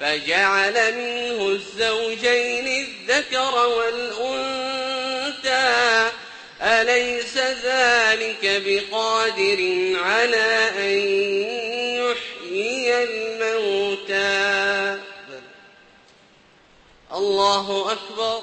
فجعل منه الزوجين الذكر والأنثى. أليس ذلك بقادر على أن يحيي الموتى؟ الله أكبر.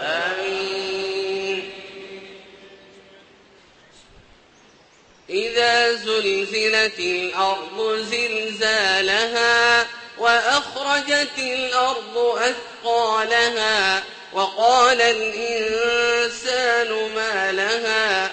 آمين. إذا زلزلت الأرض زلزالها وأخرجت الأرض أثقالها وقال الإنسان ما لها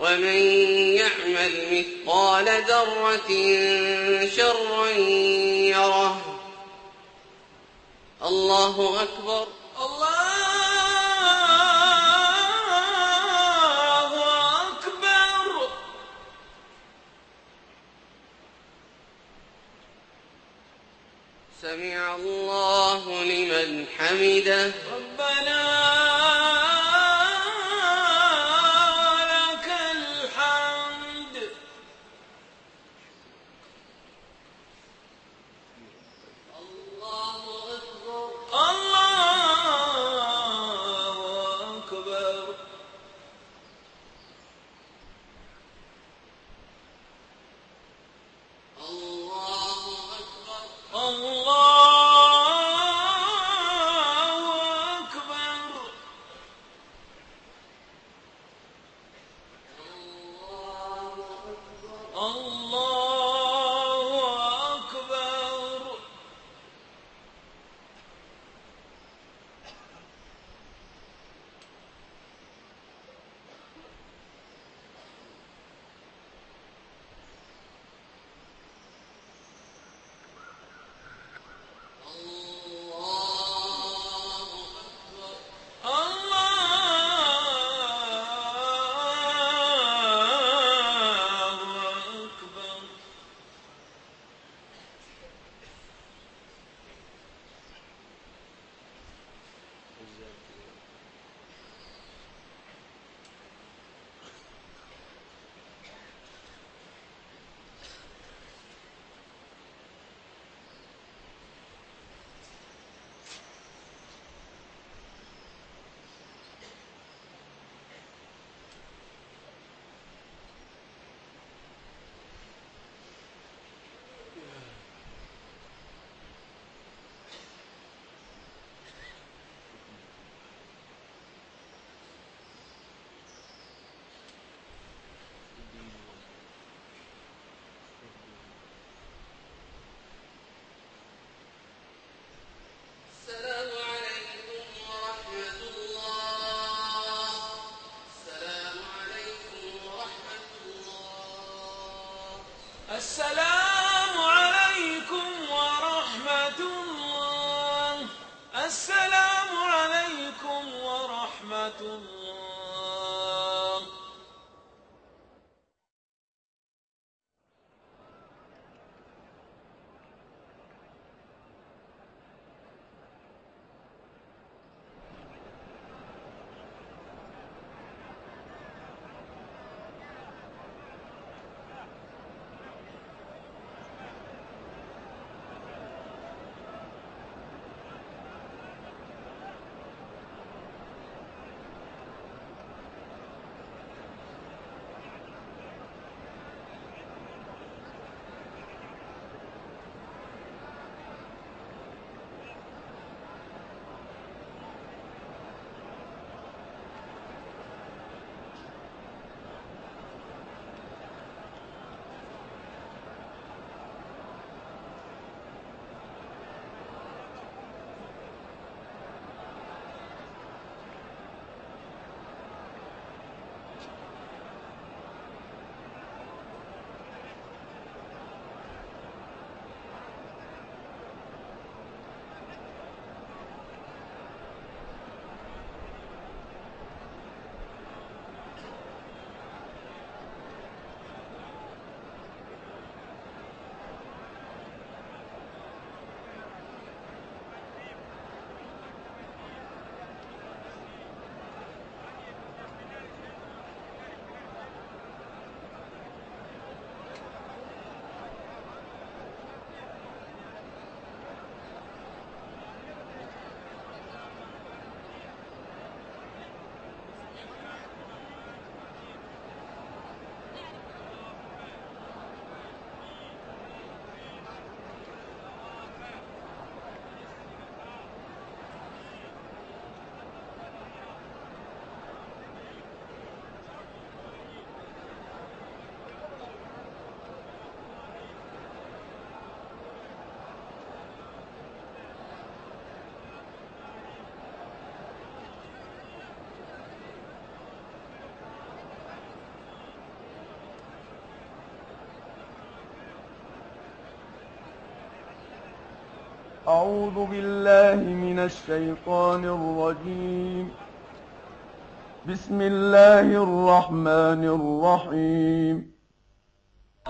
ومن يعمل مثقال ذرة شرا يره. الله أكبر. الله أكبر. سمع الله لمن حمده. أعوذ بالله من الشيطان الرجيم. بسم الله الرحمن الرحيم.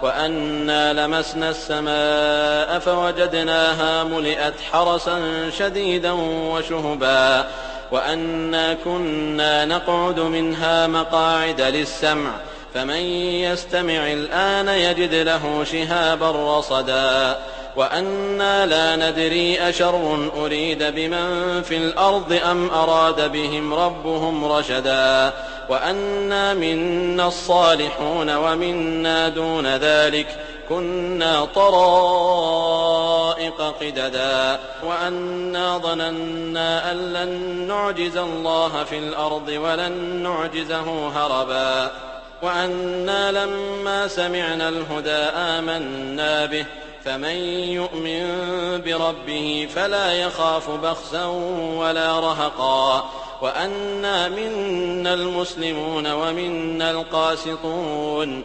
وأنا لمسنا السماء فوجدناها ملئت حرسا شديدا وشهبا. وأنا كنا نقعد منها مقاعد للسمع. فمن يستمع الآن يجد له شهابا رصدا. وأنا لا ندري أشر أريد بمن في الأرض أم أراد بهم ربهم رشدا وأنا منا الصالحون ومنا دون ذلك كنا طرائق قددا وأنا ظننا أن لن نعجز الله في الأرض ولن نعجزه هربا وأنا لما سمعنا الهدى آمنا به فمن يؤمن بربه فلا يخاف بخسا ولا رهقا. وأنا منا المسلمون ومنا القاسطون.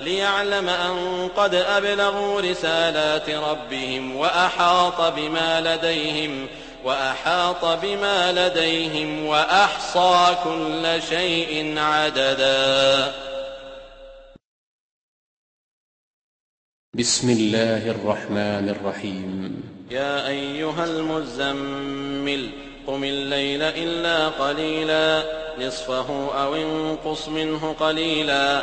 ليعلم أن قد أبلغوا رسالات ربهم وأحاط بما لديهم وأحاط بما لديهم وأحصى كل شيء عددا. بسم الله الرحمن الرحيم. يا أيها المزمل قم الليل إلا قليلا نصفه أو انقص منه قليلا.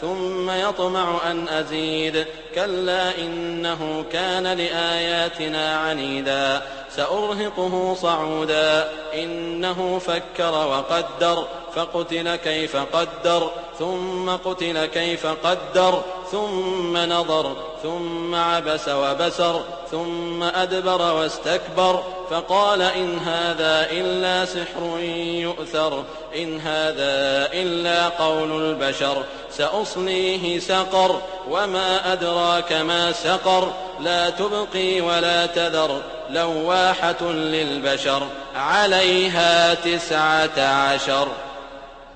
ثم يطمع أن أزيد. كلا إنه كان لآياتنا عنيدا. سأرهقه صعودا. إنه فكر وقدر. فقتل كيف قدر. ثم قتل كيف قدر ثم نظر ثم عبس وبسر ثم أدبر واستكبر فقال إن هذا إلا سحر يؤثر إن هذا إلا قول البشر سأصليه سقر وما أدراك ما سقر لا تبقي ولا تذر لواحة للبشر عليها تسعة عشر.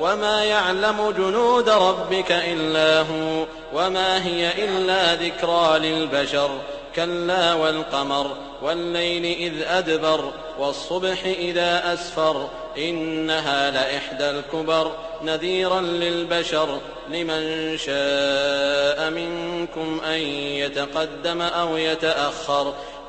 وما يعلم جنود ربك إلا هو وما هي إلا ذكرى للبشر كلا والقمر والليل إذ أدبر والصبح إذا أسفر إنها لإحدى الكبر نذيرا للبشر لمن شاء منكم أن يتقدم أو يتأخر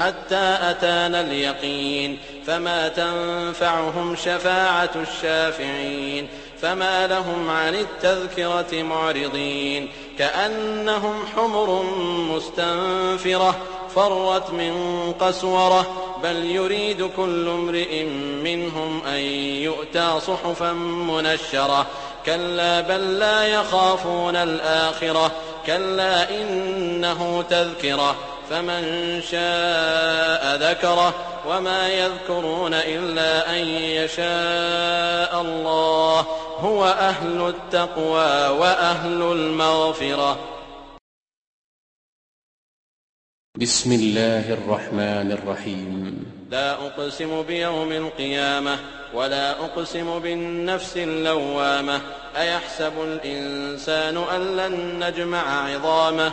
حتى أتانا اليقين فما تنفعهم شفاعة الشافعين فما لهم عن التذكرة معرضين كأنهم حمر مستنفرة فرت من قسورة بل يريد كل امرئ منهم أن يؤتى صحفا منشرة كلا بل لا يخافون الآخرة كلا إنه تذكرة فمن شاء ذكره وما يذكرون إلا أن يشاء الله هو أهل التقوى وأهل المغفرة. بسم الله الرحمن الرحيم. لا أقسم بيوم القيامة ولا أقسم بالنفس اللوامة. أيحسب الإنسان أن لن نجمع عظامه